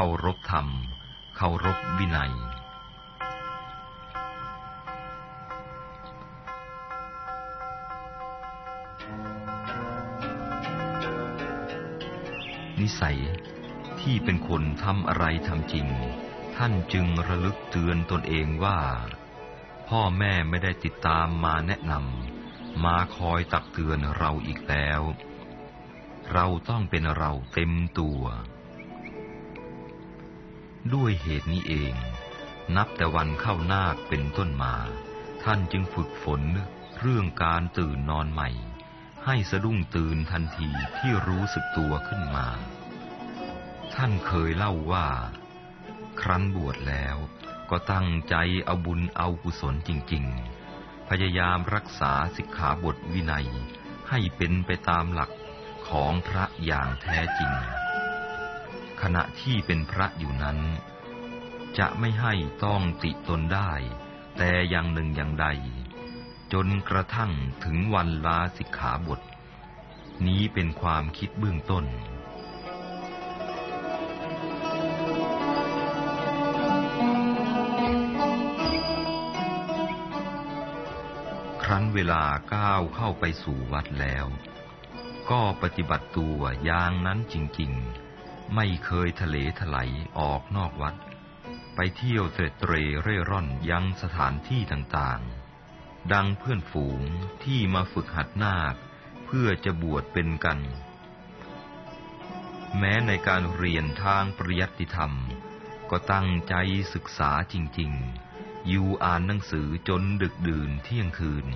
เคารพธรรม เคารพวินัย นิสัยที่เป็นคนทำอะไรทำจริง ท่านจึงระลึกเตือนตนเองว่า พ่อแม่ไม่ได้ติดตามมาแนะนำมาคอยตักเตือนเราอีกแล้ว เราต้องเป็นเราเต็มตัว ด้วยเหตุนี้เอง นับแต่วันเข้านาคเป็นต้นมา ท่านจึงฝึกฝนเรื่องการตื่นนอนใหม่ ให้สะดุ้งตื่นทันทีที่รู้สึกตัวขึ้นมา ท่านเคยเล่าว่า ครั้นบวชแล้วก็ตั้งใจเอาบุญเอากุศลจริง ๆ พยายามรักษาสิกขาบทวินัยให้เป็นไปตามหลักของพระอย่างแท้จริง ขณะที่เป็นพระอยู่นั้น จะไม่ให้ต้องติตนได้ แต่อย่างหนึ่งอย่างใด จนกระทั่งถึงวันลาสิกขาบท นี้เป็นความคิดเบื้องต้นครั้นเวลาก้าวเข้าไปสู่วัดแล้ว ก็ปฏิบัติตัวอย่างนั้นจริง ๆ ไม่เคยทะเลถลายออกนอกวัด ไปเที่ยวเตร็เตรเร่ร่อนยังสถานที่ต่างๆ ดังเพื่อนฝูงที่มาฝึกหัดนาคเพื่อจะบวชเป็นกัน แม้ในการเรียนทางปริยัติธรรม ก็ตั้งใจศึกษาจริงๆ อยู่อ่านหนังสือจนดึกดื่นเที่ยงคืน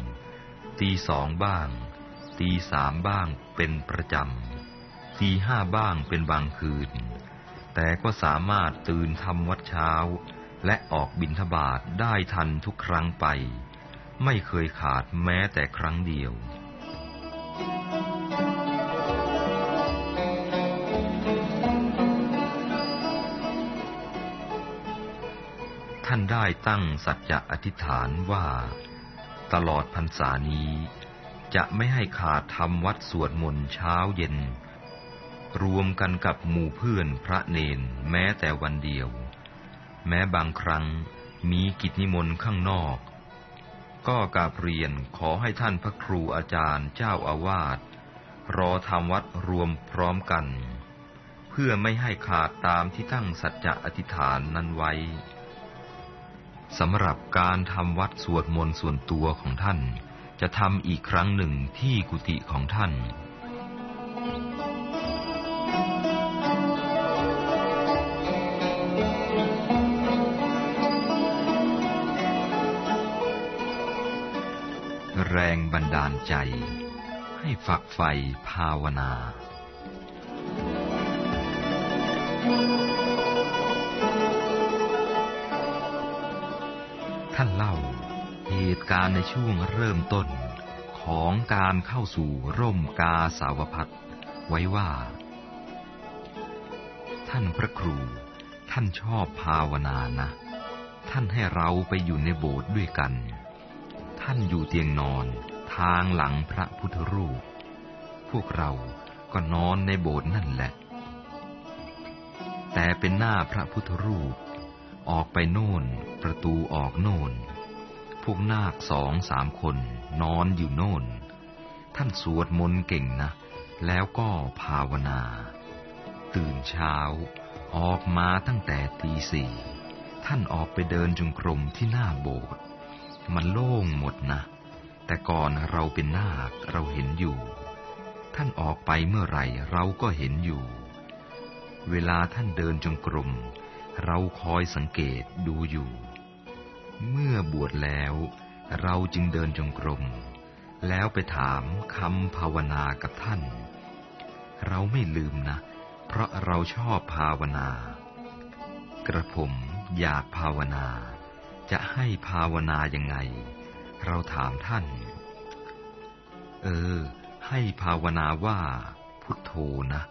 ตีสองบ้าง ตีสามบ้างเป็นประจำ ตีห้าบ้างเป็นบางคืน แต่ก็สามารถตื่นทำวัดเช้า และออกบิณฑบาตได้ทันทุกครั้งไป ไม่เคยขาดแม้แต่ครั้งเดียวท่านได้ตั้งสัจจะอธิษฐานว่า ตลอดพรรษานี้ จะไม่ให้ขาดทำวัดสวดมนต์เช้าเย็น รวมกันกับหมู่เพื่อนพระเนนแม้แต่วันเดียว แม้บางครั้งมีกิจนิมนต์ข้างนอก ก็กราบเรียนขอให้ท่านพระครูอาจารย์เจ้าอาวาสรอทำวัดรวมพร้อมกัน เพื่อไม่ให้ขาดตามที่ตั้งสัจจะอธิษฐานนั้นไว้สำหรับการทำวัดสวดมนต์ส่วนตัวของท่าน จะทำอีกครั้งหนึ่งที่กุฏิของท่าน รงบันดาลใจ ให้ฝักใฝ่ภาวนา ท่านเล่าเหตุการณ์ในช่วงเริ่มต้นของการเข้าสู่ร่มกาสาวพัดไว้ว่า ท่านพระครูท่านชอบภาวนานะ ท่านให้เราไปอยู่ในโบสถ์ด้วยกัน ท่านอยู่เตียงนอนทางหลังพระพุทธรูป พวกเราก็นอนในโบสถ์นั่นแหละ แต่เป็นหน้าพระพุทธรูป ออกไปโน่น ประตูออกโน่น พวกนาคสองสามคนนอนอยู่โน่น ท่านสวดมนต์เก่งนะ แล้วก็ภาวนา ตื่นเช้า ออกมาตั้งแต่ตีสี่ ท่านออกไปเดินจงกรมที่หน้าโบสถ์ มันโล่งหมดนะ แต่ก่อนเราเป็นนาคเราเห็นอยู่ ท่านออกไปเมื่อไหร่เราก็เห็นอยู่ เวลาท่านเดินจงกรม เราคอยสังเกตดูอยู่ เมื่อบวชแล้ว เราจึงเดินจงกรม แล้วไปถามคำภาวนากับท่าน เราไม่ลืมนะ เพราะเราชอบภาวนา กระผมอยากภาวนา จะให้ภาวนายังไง เราถามท่าน เออ ให้ภาวนาว่า พุทโธนะ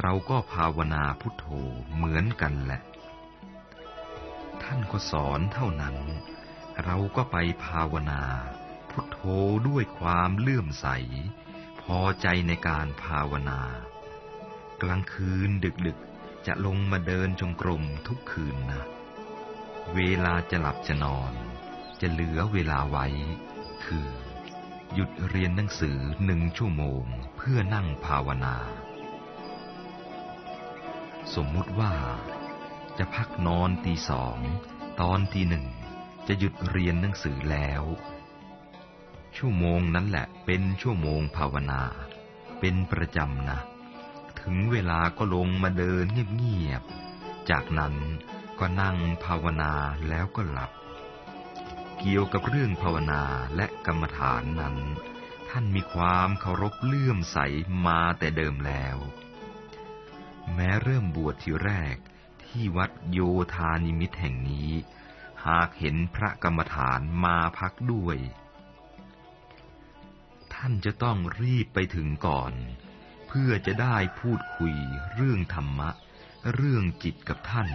เราก็ภาวนาพุทโธเหมือนกันแหละ ท่านก็สอนเท่านั้น เราก็ไปภาวนา พุทโธด้วยความเลื่อมใส พอใจในการภาวนา กลางคืนดึกๆจะลงมาเดินจงกรมทุกคืนนะ เวลาจะหลับจะนอน จะเหลือเวลาไว้ คือ หยุดเรียนหนังสือหนึ่งชั่วโมงเพื่อนั่งภาวนา สมมุติว่า จะพักนอนตีสอง ตอนตีหนึ่ง จะหยุดเรียนหนังสือแล้ว ชั่วโมงนั้นแหละเป็นชั่วโมงภาวนา เป็นประจำนะ ถึงเวลาก็ลงมาเดินเงียบๆจากนั้น ก็นั่งภาวนาแล้วก็หลับ เกี่ยวกับเรื่องภาวนาและกรรมฐานนั้น ท่านมีความเคารพเลื่อมใสมาแต่เดิมแล้ว แม้เริ่มบวชทีแรกที่วัดโยธานิมิตแห่งนี้ หากเห็นพระกรรมฐานมาพักด้วย ท่านจะต้องรีบไปถึงก่อน เพื่อจะได้พูดคุยเรื่องธรรมะ เรื่องจิตกับท่าน